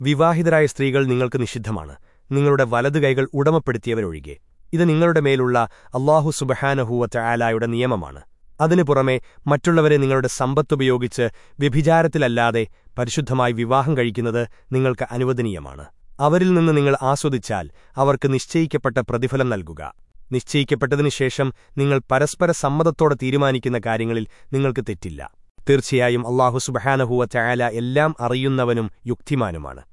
വിവാഹിതരായ സ്ത്രീകൾ നിങ്ങൾക്ക് നിഷിദ്ധമാണ്. നിങ്ങളുടെ വലതു കൈകൾ ഉടമപ്പെടുത്തിയവരൊഴികെ. ഇത് നിങ്ങളുടെ മേലുള്ള അള്ളാഹു സുബഹാനഹൂവറ്റ ആലായുടെ നിയമമാണ്. അതിനു പുറമെ മറ്റുള്ളവരെ നിങ്ങളുടെ സമ്പത്തുപയോഗിച്ച് വ്യഭിചാരത്തിലല്ലാതെ പരിശുദ്ധമായി വിവാഹം കഴിക്കുന്നത് നിങ്ങൾക്ക് അനുവദനീയമാണ്. അവരിൽ നിന്ന് നിങ്ങൾ ആസ്വദിച്ചാൽ അവർക്ക് നിശ്ചയിക്കപ്പെട്ട പ്രതിഫലം നൽകുക. നിശ്ചയിക്കപ്പെട്ടതിനു ശേഷം നിങ്ങൾ പരസ്പര സമ്മതത്തോടെ തീരുമാനിക്കുന്ന കാര്യങ്ങളിൽ നിങ്ങൾക്ക് തെറ്റില്ല. തീർച്ചയായും അള്ളാഹു സുബഹാനഹുവ ചായാല എല്ലാം അറിയുന്നവനും യുക്തിമാനുമാണ്.